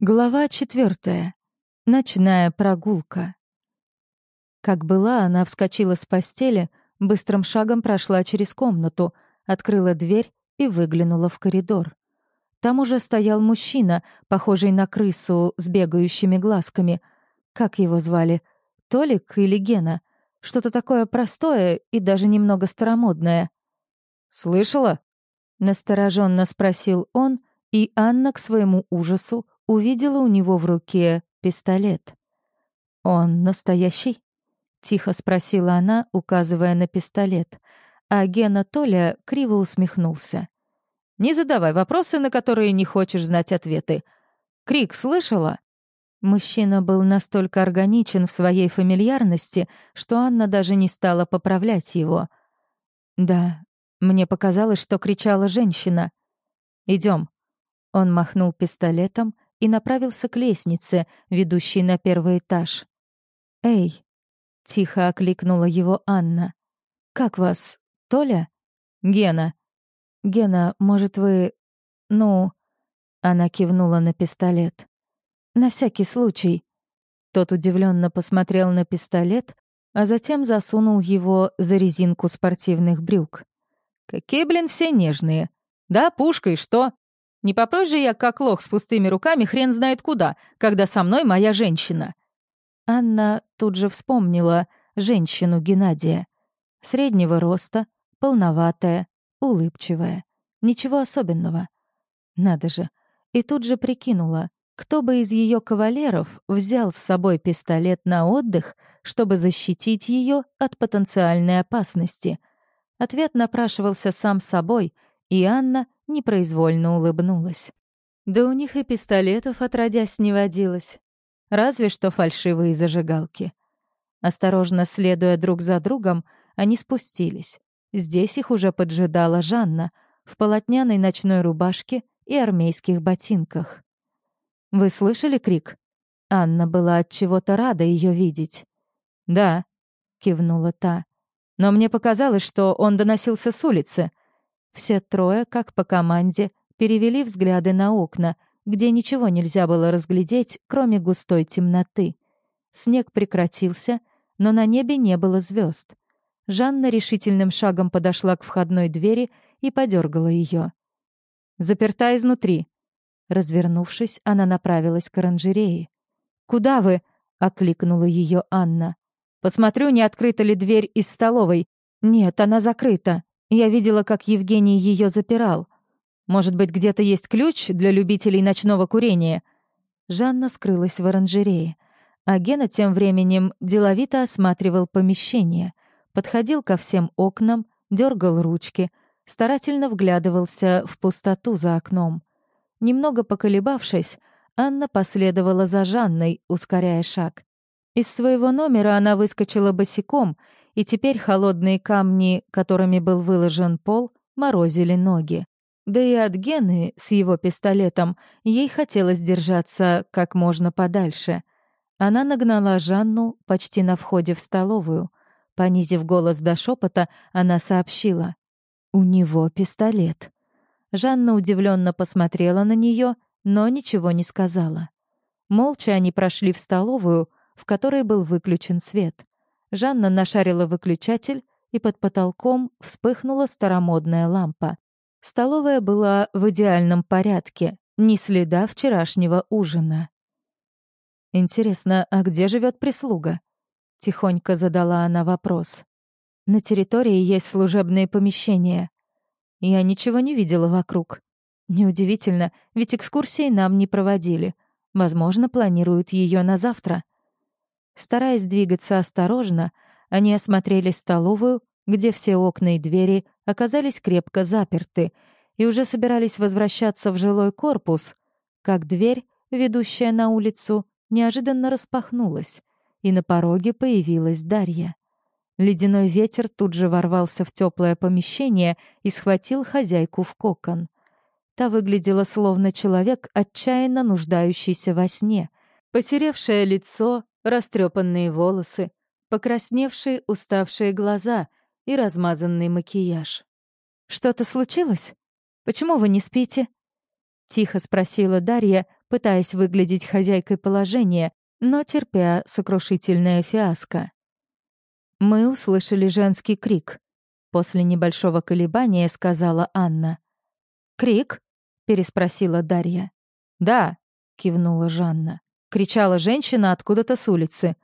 Глава четвертая. Ночная прогулка. Как была, она вскочила с постели, быстрым шагом прошла через комнату, открыла дверь и выглянула в коридор. Там уже стоял мужчина, похожий на крысу с бегающими глазками. Как его звали? Толик или Гена? Что-то такое простое и даже немного старомодное. «Слышала?» — настороженно спросил он, и Анна к своему ужасу увидела у него в руке пистолет. «Он настоящий?» — тихо спросила она, указывая на пистолет, а Гена Толя криво усмехнулся. «Не задавай вопросы, на которые не хочешь знать ответы. Крик слышала?» Мужчина был настолько органичен в своей фамильярности, что Анна даже не стала поправлять его. «Да, мне показалось, что кричала женщина. Идем. Он махнул пистолетом, и направился к лестнице, ведущей на первый этаж. «Эй!» — тихо окликнула его Анна. «Как вас? Толя?» «Гена». «Гена, может, вы... ну...» Она кивнула на пистолет. «На всякий случай». Тот удивленно посмотрел на пистолет, а затем засунул его за резинку спортивных брюк. «Какие, блин, все нежные. Да, пушка и что? Не попрусь же я, как лох с пустыми руками, хрен знает куда, когда со мной моя женщина». Анна тут же вспомнила женщину Геннадия. Среднего роста, полноватая, улыбчивая. Ничего особенного. Надо же. И тут же прикинула, кто бы из ее кавалеров взял с собой пистолет на отдых, чтобы защитить ее от потенциальной опасности. Ответ напрашивался сам собой, и Анна — непроизвольно улыбнулась. Да у них и пистолетов отродясь не водилось. Разве что фальшивые зажигалки. Осторожно следуя друг за другом, они спустились. Здесь их уже поджидала Жанна в полотняной ночной рубашке и армейских ботинках. «Вы слышали крик?» Анна была от чего-то рада ее видеть. «Да», — кивнула та. «Но мне показалось, что он доносился с улицы. Все трое, как по команде, перевели взгляды на окна, где ничего нельзя было разглядеть, кроме густой темноты. Снег прекратился, но на небе не было звезд. Жанна решительным шагом подошла к входной двери и подергала ее. «Заперта изнутри». Развернувшись, она направилась к оранжерее. «Куда вы?» — окликнула ее Анна. «Посмотрю, не открыта ли дверь из столовой. Нет, она закрыта. Я видела, как Евгений ее запирал. Может быть, где-то есть ключ для любителей ночного курения?» Жанна скрылась в оранжерее, а Гена тем временем деловито осматривал помещение, подходил ко всем окнам, дергал ручки, старательно вглядывался в пустоту за окном. Немного поколебавшись, Анна последовала за Жанной, ускоряя шаг. Из своего номера она выскочила босиком — и теперь холодные камни, которыми был выложен пол, морозили ноги. Да и от Гены с его пистолетом ей хотелось держаться как можно подальше. Она нагнала Жанну почти на входе в столовую. Понизив голос до шепота, она сообщила. «У него пистолет». Жанна удивленно посмотрела на нее, но ничего не сказала. Молча они прошли в столовую, в которой был выключен свет. Жанна нашарила выключатель, и под потолком вспыхнула старомодная лампа. Столовая была в идеальном порядке, ни следа вчерашнего ужина. «Интересно, а где живет прислуга?» — тихонько задала она вопрос. «На территории есть служебные помещения. Я ничего не видела вокруг. Неудивительно, ведь экскурсии нам не проводили. Возможно, планируют ее на завтра». Стараясь двигаться осторожно, они осмотрели столовую, где все окна и двери оказались крепко заперты, и уже собирались возвращаться в жилой корпус, как дверь, ведущая на улицу, неожиданно распахнулась, и на пороге появилась Дарья. Ледяной ветер тут же ворвался в теплое помещение и схватил хозяйку в кокон. Та выглядела словно человек, отчаянно нуждающийся во сне. Посеревшее лицо, растрепанные волосы, покрасневшие уставшие глаза и размазанный макияж. «Что-то случилось? Почему вы не спите?» — тихо спросила Дарья, пытаясь выглядеть хозяйкой положения, но терпя сокрушительное фиаско. Мы услышали женский крик. После небольшого колебания сказала Анна. «Крик?» — переспросила Дарья. «Да», — кивнула Жанна. Кричала женщина откуда-то с улицы.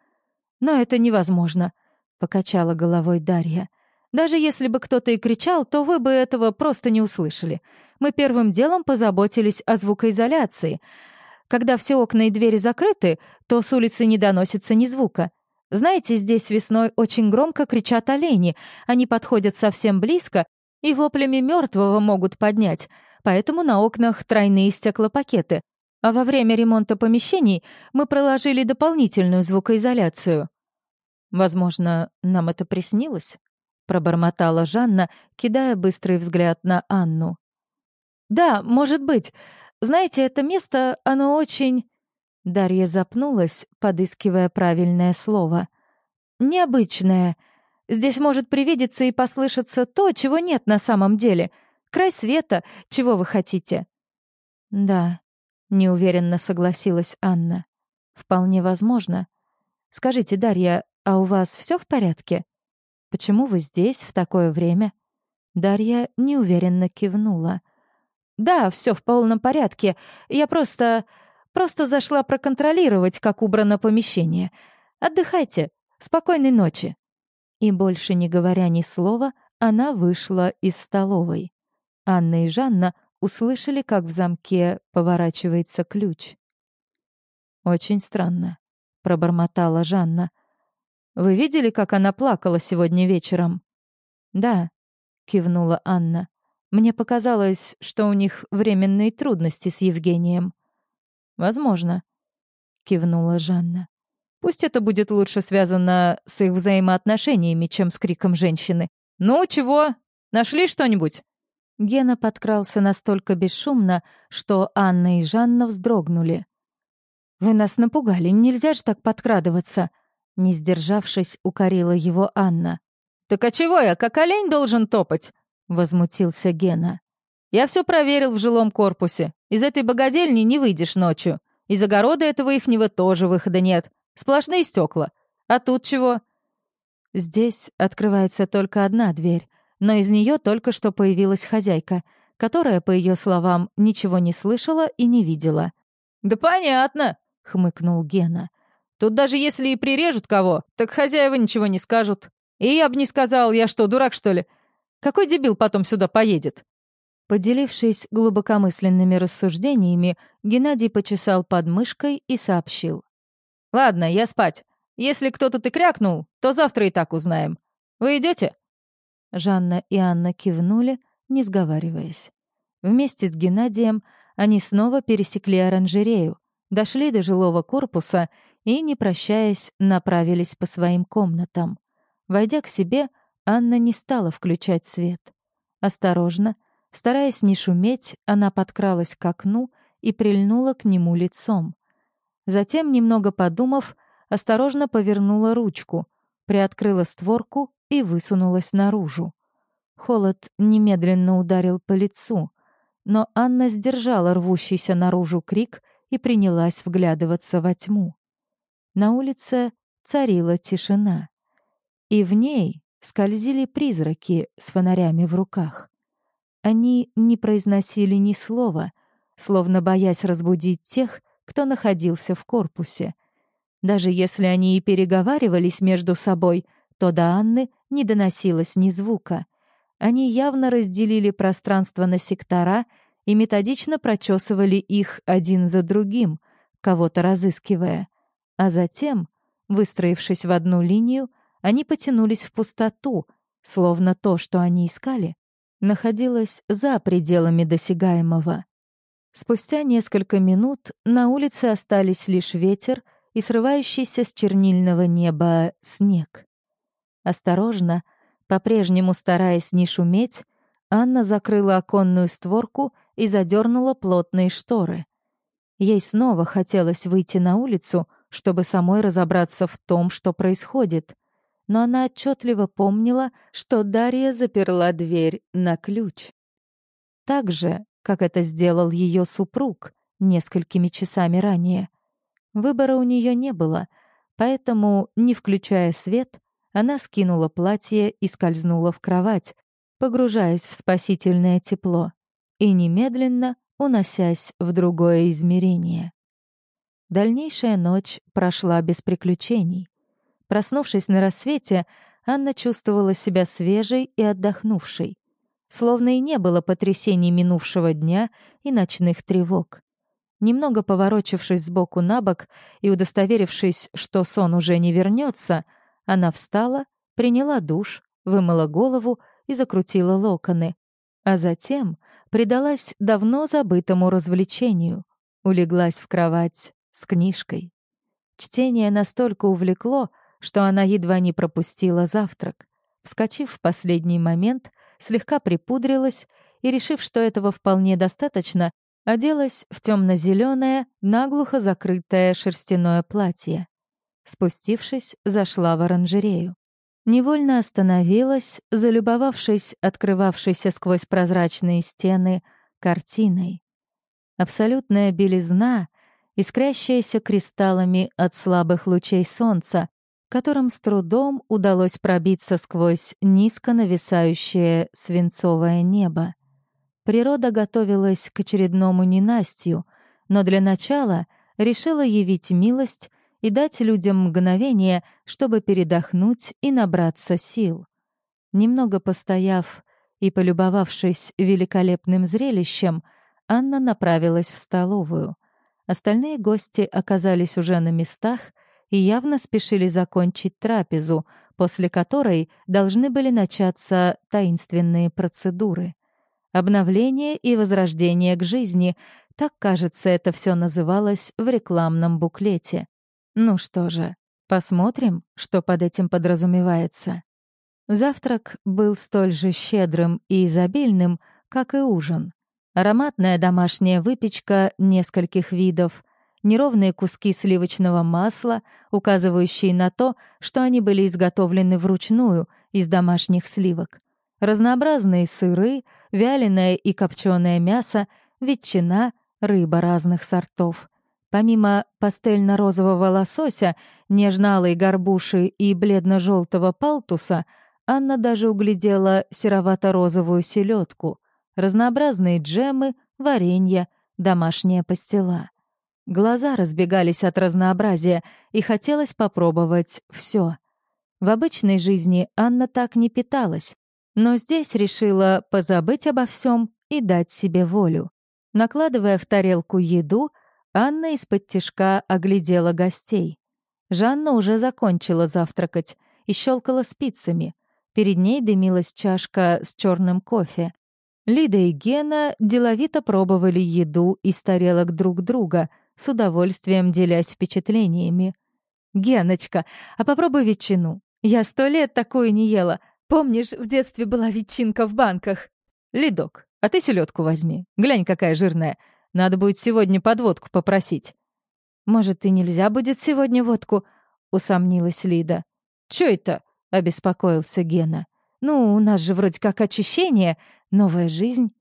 «Но это невозможно», — покачала головой Дарья. «Даже если бы кто-то и кричал, то вы бы этого просто не услышали. Мы первым делом позаботились о звукоизоляции. Когда все окна и двери закрыты, то с улицы не доносится ни звука. Знаете, здесь весной очень громко кричат олени. Они подходят совсем близко и воплями мертвого могут поднять. Поэтому на окнах тройные стеклопакеты. А во время ремонта помещений мы проложили дополнительную звукоизоляцию. Возможно, нам это приснилось? пробормотала Жанна, кидая быстрый взгляд на Анну. Да, может быть. Знаете, это место, оно очень Дарья запнулась, подыскивая правильное слово. «Необычное. Здесь может привидеться и послышаться то, чего нет на самом деле. Край света, чего вы хотите?» «Да», — неуверенно согласилась Анна. «Вполне возможно. Скажите, Дарья, а у вас все в порядке? Почему вы здесь в такое время?» Дарья неуверенно кивнула. «Да, все в полном порядке. Я просто... Просто зашла проконтролировать, как убрано помещение. Отдыхайте. Спокойной ночи». И больше не говоря ни слова, она вышла из столовой. Анна и Жанна услышали, как в замке поворачивается ключ. «Очень странно», — пробормотала Жанна. «Вы видели, как она плакала сегодня вечером?» «Да», — кивнула Анна. «Мне показалось, что у них временные трудности с Евгением». «Возможно», — кивнула Жанна. «Пусть это будет лучше связано с их взаимоотношениями, чем с криком женщины. Ну, чего? Нашли что-нибудь?» Гена подкрался настолько бесшумно, что Анна и Жанна вздрогнули. «Вы нас напугали, нельзя же так подкрадываться!» Не сдержавшись, укорила его Анна. «Так а чего я, как олень должен топать?» — возмутился Гена. Я все проверил в жилом корпусе. Из этой богадельни не выйдешь ночью. Из огорода этого ихнего тоже выхода нет. Сплошные стекла. А тут чего? Здесь открывается только одна дверь, но из нее только что появилась хозяйка, которая, по ее словам, ничего не слышала и не видела. «Да понятно», — хмыкнул Гена. «Тут даже если и прирежут кого, так хозяева ничего не скажут. И я бы не сказал, я что, дурак, что ли? Какой дебил потом сюда поедет?» Поделившись глубокомысленными рассуждениями, Геннадий почесал подмышкой и сообщил. «Ладно, я спать. Если кто-то ты крякнул, то завтра и так узнаем. Вы идете? Жанна и Анна кивнули, не сговариваясь. Вместе с Геннадием они снова пересекли оранжерею, дошли до жилого корпуса и, не прощаясь, направились по своим комнатам. Войдя к себе, Анна не стала включать свет. Осторожно, Стараясь не шуметь, она подкралась к окну и прильнула к нему лицом. Затем, немного подумав, осторожно повернула ручку, приоткрыла створку и высунулась наружу. Холод немедленно ударил по лицу, но Анна сдержала рвущийся наружу крик и принялась вглядываться во тьму. На улице царила тишина, и в ней скользили призраки с фонарями в руках. Они не произносили ни слова, словно боясь разбудить тех, кто находился в корпусе. Даже если они и переговаривались между собой, то до Анны не доносилось ни звука. Они явно разделили пространство на сектора и методично прочесывали их один за другим, кого-то разыскивая. А затем, выстроившись в одну линию, они потянулись в пустоту, словно то, что они искали, находилась за пределами досягаемого. Спустя несколько минут на улице остались лишь ветер и срывающийся с чернильного неба снег. Осторожно, по-прежнему стараясь не шуметь, Анна закрыла оконную створку и задернула плотные шторы. Ей снова хотелось выйти на улицу, чтобы самой разобраться в том, что происходит но она отчетливо помнила, что Дарья заперла дверь на ключ. Так же, как это сделал ее супруг несколькими часами ранее. Выбора у нее не было, поэтому, не включая свет, она скинула платье и скользнула в кровать, погружаясь в спасительное тепло и немедленно уносясь в другое измерение. Дальнейшая ночь прошла без приключений. Проснувшись на рассвете, Анна чувствовала себя свежей и отдохнувшей, словно и не было потрясений минувшего дня и ночных тревог. Немного поворочившись сбоку на бок и удостоверившись, что сон уже не вернется, она встала, приняла душ, вымыла голову и закрутила локоны, а затем предалась давно забытому развлечению, улеглась в кровать с книжкой. Чтение настолько увлекло, что она едва не пропустила завтрак. Вскочив в последний момент, слегка припудрилась и, решив, что этого вполне достаточно, оделась в темно-зеленое, наглухо закрытое шерстяное платье. Спустившись, зашла в оранжерею. Невольно остановилась, залюбовавшись открывавшейся сквозь прозрачные стены картиной. Абсолютная белизна, искрящаяся кристаллами от слабых лучей солнца, которым с трудом удалось пробиться сквозь низко нависающее свинцовое небо. Природа готовилась к очередному ненастью, но для начала решила явить милость и дать людям мгновение, чтобы передохнуть и набраться сил. Немного постояв и полюбовавшись великолепным зрелищем, Анна направилась в столовую. Остальные гости оказались уже на местах и явно спешили закончить трапезу, после которой должны были начаться таинственные процедуры. Обновление и возрождение к жизни — так, кажется, это все называлось в рекламном буклете. Ну что же, посмотрим, что под этим подразумевается. Завтрак был столь же щедрым и изобильным, как и ужин. Ароматная домашняя выпечка нескольких видов, неровные куски сливочного масла, указывающие на то, что они были изготовлены вручную из домашних сливок, разнообразные сыры, вяленое и копченое мясо, ветчина, рыба разных сортов. Помимо пастельно-розового лосося, нежно-алой горбуши и бледно-желтого палтуса, Анна даже углядела серовато-розовую селедку, разнообразные джемы, варенье, домашняя пастила. Глаза разбегались от разнообразия, и хотелось попробовать все. В обычной жизни Анна так не питалась, но здесь решила позабыть обо всем и дать себе волю. Накладывая в тарелку еду — Анна из-под тишка оглядела гостей. Жанна уже закончила завтракать и щелкала спицами. Перед ней дымилась чашка с черным кофе. Лида и Гена деловито пробовали еду из тарелок друг друга, с удовольствием делясь впечатлениями. «Геночка, а попробуй ветчину. Я сто лет такую не ела. Помнишь, в детстве была ветчинка в банках?» «Лидок, а ты селедку возьми. Глянь, какая жирная. Надо будет сегодня подводку попросить». «Может, и нельзя будет сегодня водку?» — усомнилась Лида. «Чё это?» — обеспокоился Гена. «Ну, у нас же вроде как очищение, новая жизнь».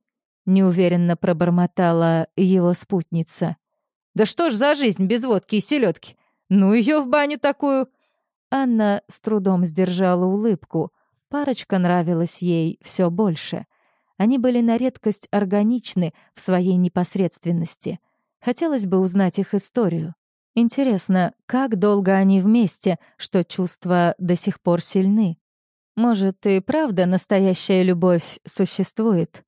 Неуверенно пробормотала его спутница. «Да что ж за жизнь без водки и селедки? Ну ее в баню такую!» Анна с трудом сдержала улыбку. Парочка нравилась ей все больше. Они были на редкость органичны в своей непосредственности. Хотелось бы узнать их историю. Интересно, как долго они вместе, что чувства до сих пор сильны? Может, и правда настоящая любовь существует?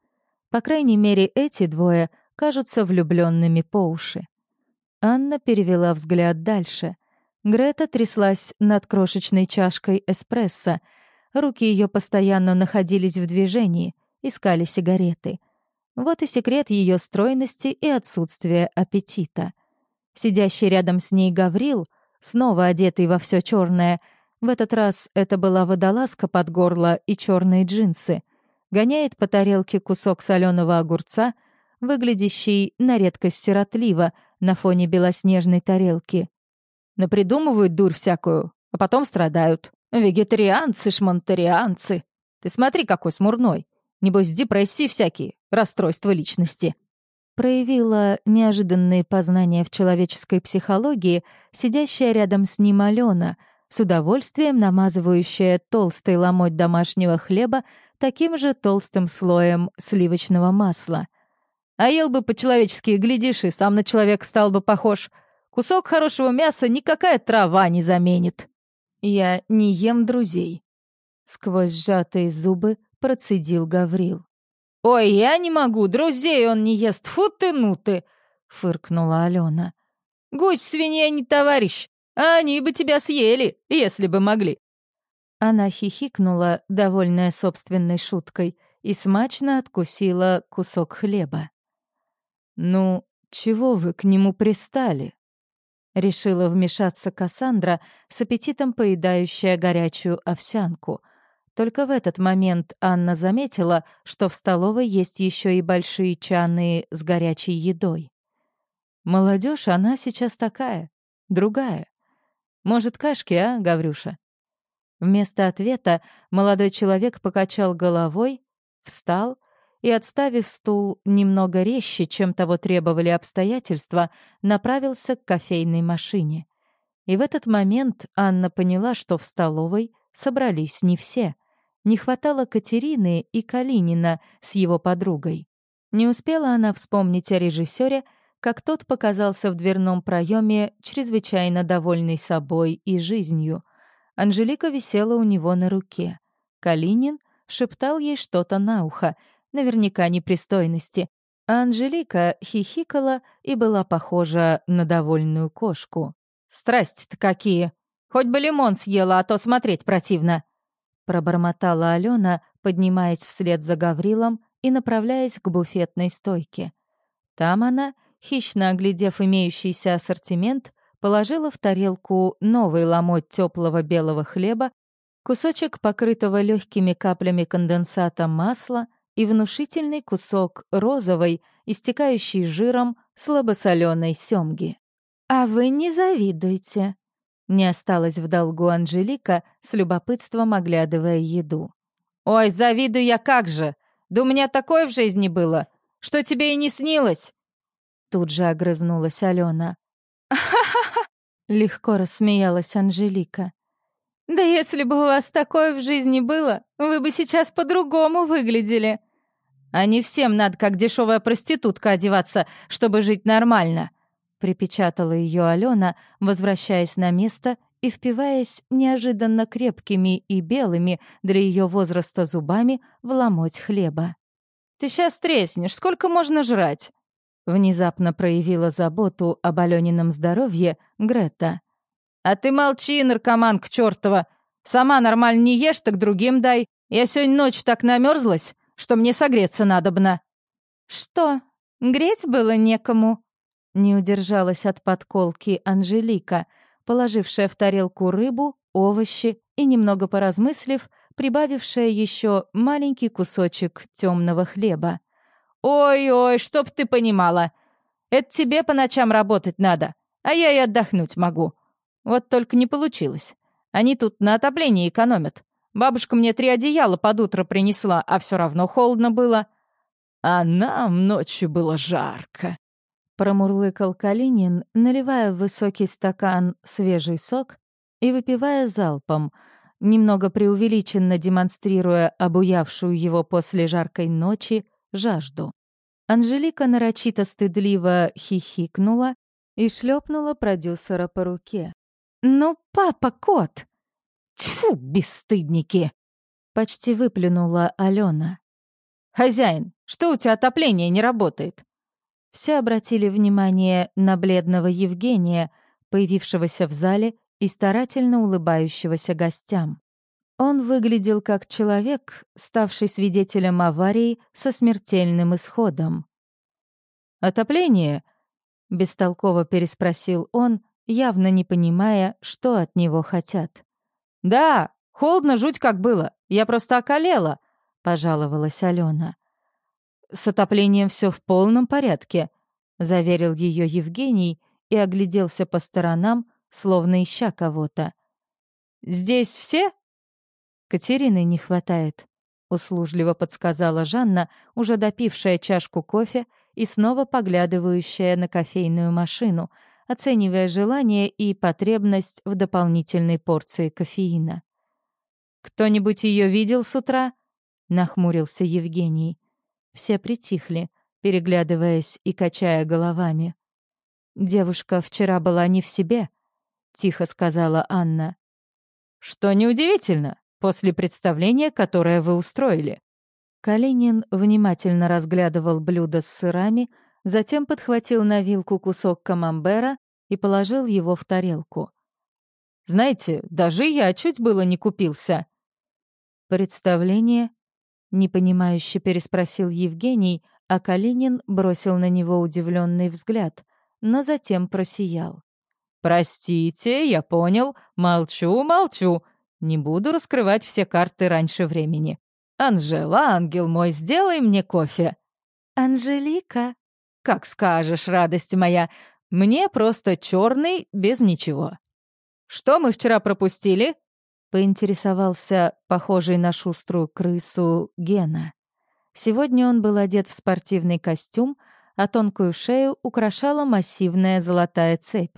По крайней мере, эти двое кажутся влюбленными по уши. Анна перевела взгляд дальше. Грета тряслась над крошечной чашкой эспрессо. Руки ее постоянно находились в движении — искали сигареты. Вот и секрет ее стройности и отсутствия аппетита. Сидящий рядом с ней Гаврил, снова одетый во все черное, в этот раз это была водолазка под горло и черные джинсы, гоняет по тарелке кусок соленого огурца, выглядящий на редкость сиротливо на фоне белоснежной тарелки. Напридумывают дурь всякую, а потом страдают. Вегетарианцы, шмонтарианцы. Ты смотри, какой смурной. Небось, депрессии всякие, расстройства личности. проявила неожиданные познания в человеческой психологии сидящая рядом с ним Алена, с удовольствием намазывающая толстый ломоть домашнего хлеба таким же толстым слоем сливочного масла. «А ел бы по-человечески, глядишь, и сам на человека стал бы похож. Кусок хорошего мяса никакая трава не заменит». «Я не ем друзей», — сквозь сжатые зубы процедил Гаврил. «Ой, я не могу, друзей он не ест, фу ты, ну ты!» — фыркнула Алена. «Гусь свинья не товарищ, а они бы тебя съели, если бы могли». Она хихикнула, довольная собственной шуткой, и смачно откусила кусок хлеба. «Ну, чего вы к нему пристали?» Решила вмешаться Кассандра, с аппетитом поедающая горячую овсянку — только в этот момент Анна заметила, что в столовой есть еще и большие чаны с горячей едой. Молодежь, она сейчас такая, другая. Может, кашки, а, Гаврюша? Вместо ответа молодой человек покачал головой, встал и, отставив стул немного резче, чем того требовали обстоятельства, направился к кофейной машине. И в этот момент Анна поняла, что в столовой собрались не все — не хватало Катерины и Калинина с его подругой. Не успела она вспомнить о режиссере, как тот показался в дверном проеме, чрезвычайно довольный собой и жизнью. Анжелика висела у него на руке. Калинин шептал ей что-то на ухо, наверняка непристойности, а Анжелика хихикала и была похожа на довольную кошку. «Страсти-то какие! Хоть бы лимон съела, а то смотреть противно!» Пробормотала Алена, поднимаясь вслед за Гаврилом и направляясь к буфетной стойке. Там она, хищно оглядев имеющийся ассортимент, положила в тарелку новый ломоть теплого белого хлеба, кусочек покрытого легкими каплями конденсата масла и внушительный кусок розовой, истекающей жиром, слабосоленой семги. «А вы не завидуйте», не осталась в долгу Анжелика, с любопытством оглядывая еду. «Ой, завидую я как же! Да у меня такое в жизни было, что тебе и не снилось!» Тут же огрызнулась Алена. «Ха-ха-ха!» Легко рассмеялась Анжелика. «Да если бы у вас такое в жизни было, вы бы сейчас по-другому выглядели. А не всем надо, как дешевая проститутка, одеваться, чтобы жить нормально припечатала ее Алена, возвращаясь на место и впиваясь неожиданно крепкими и белыми для ее возраста зубами в ломоть хлеба. «Ты сейчас треснешь, сколько можно жрать?» Внезапно проявила заботу об Алёнином здоровье Грета. «А ты молчи, наркоманка чёртова! Сама нормально не ешь, так другим дай. Я сегодня ночью так намерзлась, что мне согреться надобно». «Что, греть было некому?» Не удержалась от подколки Анжелика, положившая в тарелку рыбу, овощи и, немного поразмыслив, прибавившая еще маленький кусочек темного хлеба. «Ой-ой, чтоб ты понимала! Это тебе по ночам работать надо, а я и отдохнуть могу. Вот только не получилось. Они тут на отоплении экономят. Бабушка мне три одеяла под утро принесла, а все равно холодно было. А нам ночью было жарко. Промурлыкал Калинин, наливая в высокий стакан свежий сок и выпивая залпом, немного преувеличенно демонстрируя обуявшую его после жаркой ночи жажду. Анжелика нарочито стыдливо хихикнула и шлепнула продюсера по руке. «Ну, папа, кот!» «Тьфу, бесстыдники!» Почти выплюнула Алена. «Хозяин, что у тебя отопление не работает?» Все обратили внимание на бледного Евгения, появившегося в зале и старательно улыбающегося гостям. Он выглядел как человек, ставший свидетелем аварии со смертельным исходом. «Отопление?» — бестолково переспросил он, явно не понимая, что от него хотят. «Да, холодно жуть как было. Я просто околела», — пожаловалась Алена. «С отоплением все в полном порядке», — заверил ее Евгений и огляделся по сторонам, словно ища кого-то. «Здесь все?» «Катерины не хватает», — услужливо подсказала Жанна, уже допившая чашку кофе и снова поглядывающая на кофейную машину, оценивая желание и потребность в дополнительной порции кофеина. «Кто-нибудь ее видел с утра?» — нахмурился Евгений. Все притихли, переглядываясь и качая головами. «Девушка вчера была не в себе», — тихо сказала Анна. «Что неудивительно, после представления, которое вы устроили». Калинин внимательно разглядывал блюдо с сырами, затем подхватил на вилку кусок камамбера и положил его в тарелку. «Знаете, даже я чуть было не купился». «Представление?» — непонимающе переспросил Евгений, а Калинин бросил на него удивленный взгляд, но затем просиял. «Простите, я понял. Молчу, молчу. Не буду раскрывать все карты раньше времени. Анжела, ангел мой, сделай мне кофе». «Анжелика», «Как скажешь, радость моя. Мне просто черный, без ничего». «Что мы вчера пропустили?» — поинтересовался похожий на шуструю крысу Гена. Сегодня он был одет в спортивный костюм, а тонкую шею украшала массивная золотая цепь.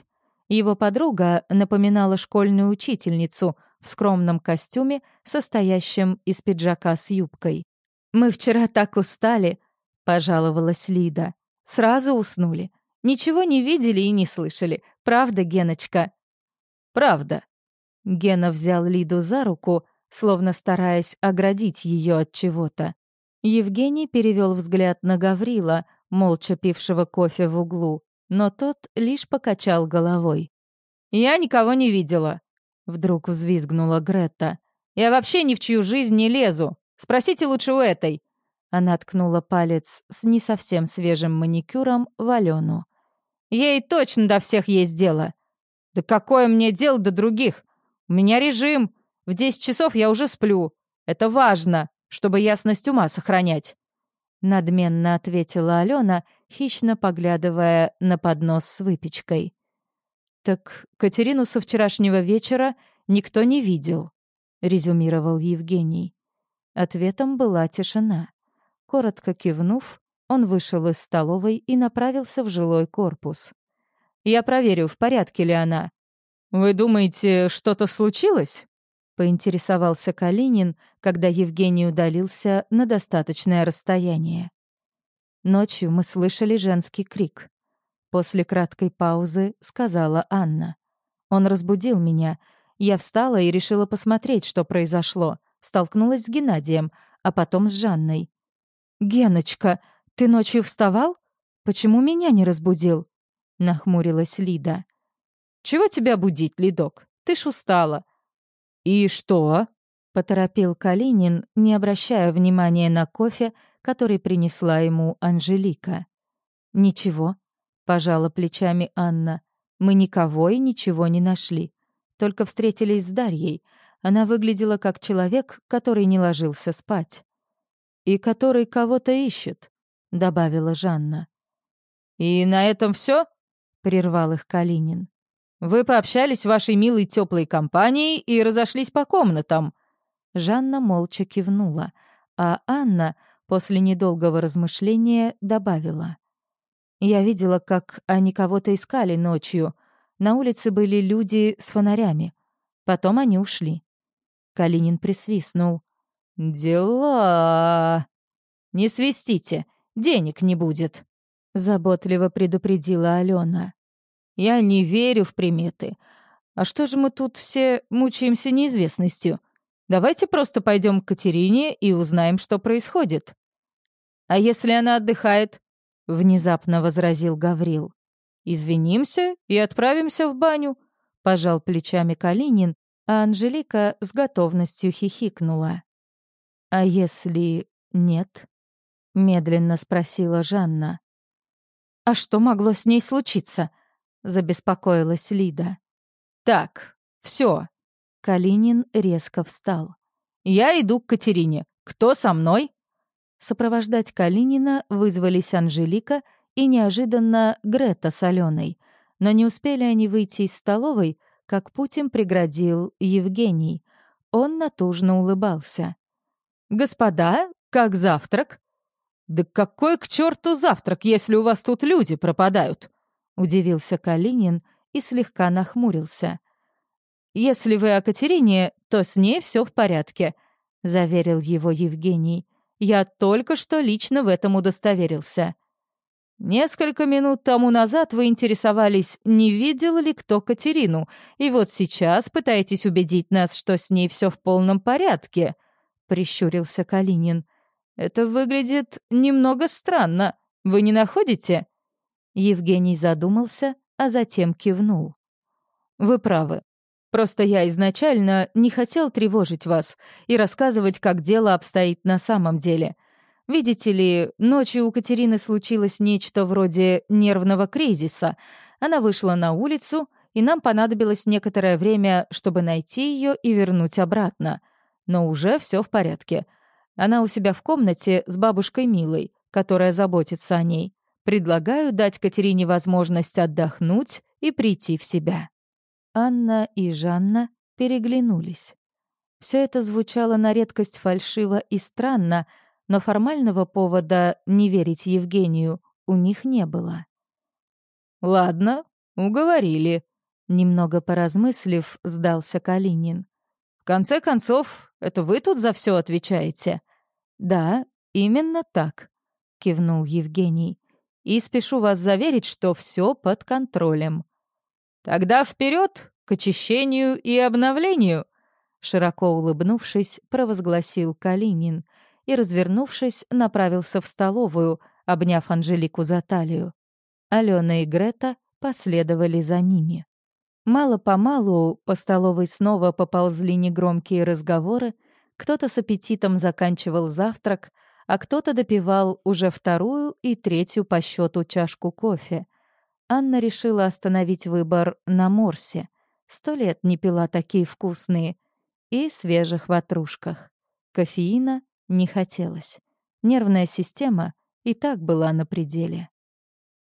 Его подруга напоминала школьную учительницу в скромном костюме, состоящем из пиджака с юбкой. «Мы вчера так устали», — пожаловалась Лида. Сразу уснули. Ничего не видели и не слышали. Правда, Геночка?» «Правда». Гена взял Лиду за руку, словно стараясь оградить ее от чего-то. Евгений перевел взгляд на Гаврила, молча пившего кофе в углу, но тот лишь покачал головой. «Я никого не видела», — вдруг взвизгнула Грета. «Я вообще ни в чью жизнь не лезу. Спросите лучше у этой. Она ткнула палец с не совсем свежим маникюром в Алену. «Ей точно до всех есть дело!» «Да какое мне дело до других? У меня режим. В десять часов я уже сплю. Это важно, чтобы ясность ума сохранять». Надменно ответила Алена, хищно поглядывая на поднос с выпечкой. «Так Катерину со вчерашнего вечера никто не видел», — резюмировал Евгений. Ответом была тишина. Коротко кивнув, он вышел из столовой и направился в жилой корпус. «Я проверю, в порядке ли она». «Вы думаете, что-то случилось?» — поинтересовался Калинин, когда Евгений удалился на достаточное расстояние. Ночью мы слышали женский крик. После краткой паузы сказала Анна. Он разбудил меня. Я встала и решила посмотреть, что произошло. Столкнулась с Геннадием, а потом с Жанной. «Геночка, ты ночью вставал? Почему меня не разбудил?» — нахмурилась Лида. «Чего тебя будить, Лидок? Ты ж устала». «И что?» — поторопил Калинин, не обращая внимания на кофе, который принесла ему Анжелика. «Ничего», — пожала плечами Анна. «Мы никого и ничего не нашли. Только встретились с Дарьей. Она выглядела как человек, который не ложился спать» и который кого-то ищет», — добавила Жанна. «И на этом все? прервал их Калинин. «Вы пообщались в вашей милой теплой компанией и разошлись по комнатам». Жанна молча кивнула, а Анна после недолгого размышления добавила. «Я видела, как они кого-то искали ночью. На улице были люди с фонарями. Потом они ушли». Калинин присвистнул. «Дела...» «Не свистите, денег не будет», — заботливо предупредила Алена. «Я не верю в приметы. А что же мы тут все мучаемся неизвестностью? Давайте просто пойдем к Катерине и узнаем, что происходит». «А если она отдыхает?» — внезапно возразил Гаврил. «Извинимся и отправимся в баню», — пожал плечами Калинин, а Анжелика с готовностью хихикнула. «А если нет?» — медленно спросила Жанна. «А что могло с ней случиться?» — забеспокоилась Лида. «Так, все. Калинин резко встал. «Я иду к Катерине. Кто со мной?» Сопровождать Калинина вызвались Анжелика и неожиданно Грета с Аленой. Но не успели они выйти из столовой, как путь им преградил Евгений. Он натужно улыбался. «Господа, как завтрак?» «Да какой к черту завтрак, если у вас тут люди пропадают?» — удивился Калинин и слегка нахмурился. «Если вы о Катерине, то с ней все в порядке», — заверил его Евгений. «Я только что лично в этом удостоверился». «Несколько минут тому назад вы интересовались, не видел ли кто Катерину, и вот сейчас пытаетесь убедить нас, что с ней все в полном порядке», — прищурился Калинин. «Это выглядит немного странно. Вы не находите?» Евгений задумался, а затем кивнул. «Вы правы. Просто я изначально не хотел тревожить вас и рассказывать, как дело обстоит на самом деле. Видите ли, ночью у Катерины случилось нечто вроде нервного кризиса. Она вышла на улицу, и нам понадобилось некоторое время, чтобы найти ее и вернуть обратно. Но уже все в порядке. Она у себя в комнате с бабушкой Милой, которая заботится о ней. Предлагаю дать Катерине возможность отдохнуть и прийти в себя». Анна и Жанна переглянулись. Все это звучало на редкость фальшиво и странно, но формального повода не верить Евгению у них не было. «Ладно, уговорили», — немного поразмыслив, сдался Калинин. «В конце концов, это вы тут за все отвечаете?» «Да, именно так», — кивнул Евгений. «И спешу вас заверить, что все под контролем». «Тогда вперед к очищению и обновлению!» Широко улыбнувшись, провозгласил Калинин и, развернувшись, направился в столовую, обняв Анжелику за талию. Алена и Грета последовали за ними. Мало-помалу по столовой снова поползли негромкие разговоры, кто-то с аппетитом заканчивал завтрак, а кто-то допивал уже вторую и третью по счету чашку кофе. Анна решила остановить выбор на морсе. Сто лет не пила такие вкусные. И свежих ватрушках. Кофеина не хотелось. Нервная система и так была на пределе.